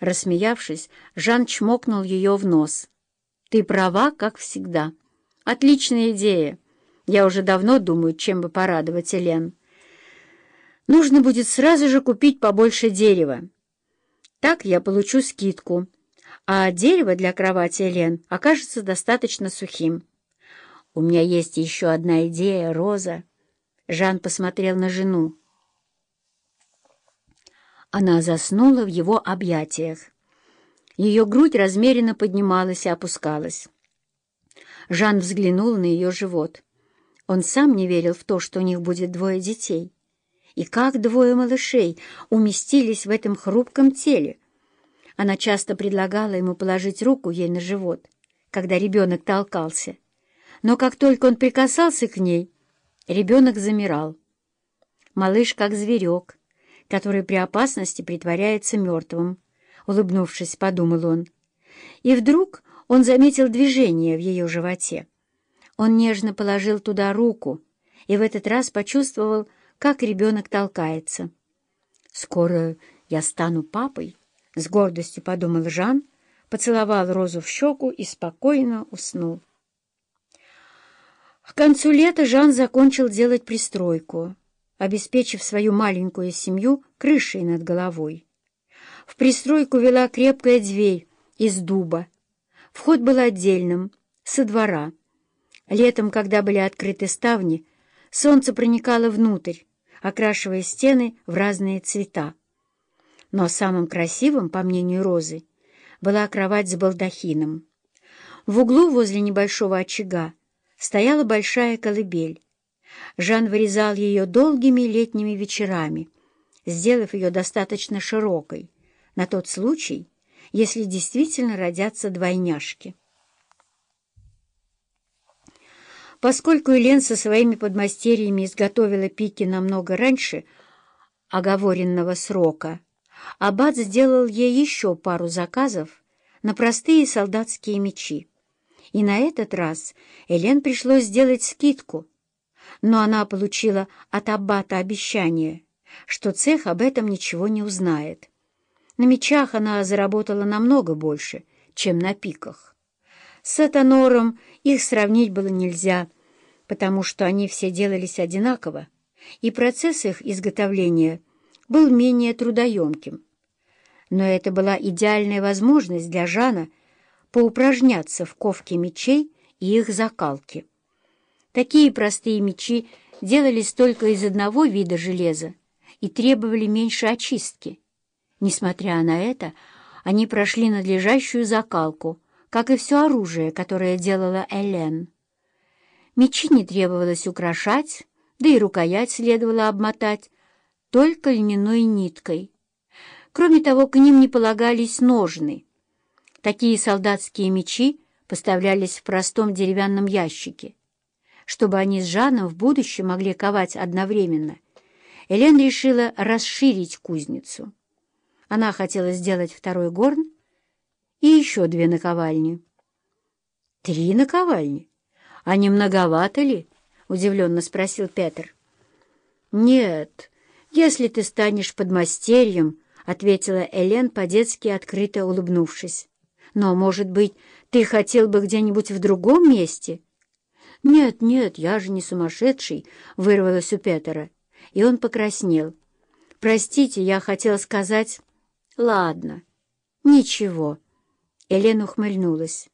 Рассмеявшись, Жан чмокнул ее в нос. «Ты права, как всегда. Отличная идея. Я уже давно думаю, чем бы порадовать Элен. Нужно будет сразу же купить побольше дерева. Так я получу скидку, а дерево для кровати Элен окажется достаточно сухим. У меня есть еще одна идея, Роза». Жан посмотрел на жену. Она заснула в его объятиях. Ее грудь размеренно поднималась и опускалась. Жан взглянул на ее живот. Он сам не верил в то, что у них будет двое детей. И как двое малышей уместились в этом хрупком теле. Она часто предлагала ему положить руку ей на живот, когда ребенок толкался. Но как только он прикасался к ней, ребенок замирал. Малыш, как зверек, который при опасности притворяется мертвым. Улыбнувшись, подумал он. И вдруг он заметил движение в ее животе. Он нежно положил туда руку и в этот раз почувствовал, как ребенок толкается. «Скоро я стану папой», — с гордостью подумал Жан, поцеловал Розу в щеку и спокойно уснул. К концу лета Жан закончил делать пристройку обеспечив свою маленькую семью крышей над головой. В пристройку вела крепкая дверь из дуба. Вход был отдельным, со двора. Летом, когда были открыты ставни, солнце проникало внутрь, окрашивая стены в разные цвета. Но самым красивым, по мнению Розы, была кровать с балдахином. В углу возле небольшого очага стояла большая колыбель, Жан вырезал ее долгими летними вечерами, сделав ее достаточно широкой, на тот случай, если действительно родятся двойняшки. Поскольку Элен со своими подмастерьями изготовила пики намного раньше оговоренного срока, Аббат сделал ей еще пару заказов на простые солдатские мечи. И на этот раз Элен пришлось сделать скидку — но она получила от Аббата обещание, что цех об этом ничего не узнает. На мечах она заработала намного больше, чем на пиках. С Этанором их сравнить было нельзя, потому что они все делались одинаково, и процесс их изготовления был менее трудоемким. Но это была идеальная возможность для Жана поупражняться в ковке мечей и их закалке. Такие простые мечи делались только из одного вида железа и требовали меньше очистки. Несмотря на это, они прошли надлежащую закалку, как и все оружие, которое делала Элен. Мечи не требовалось украшать, да и рукоять следовало обмотать только льняной ниткой. Кроме того, к ним не полагались ножны. Такие солдатские мечи поставлялись в простом деревянном ящике чтобы они с Жаном в будущем могли ковать одновременно, Элен решила расширить кузницу. Она хотела сделать второй горн и еще две наковальни. «Три наковальни? А не многовато ли?» — удивленно спросил Петр. «Нет, если ты станешь подмастерьем», — ответила Элен, по-детски открыто улыбнувшись. «Но, может быть, ты хотел бы где-нибудь в другом месте?» «Нет, нет, я же не сумасшедший», — вырвалось у Петера, и он покраснел. «Простите, я хотела сказать...» «Ладно, ничего». Елена ухмыльнулась.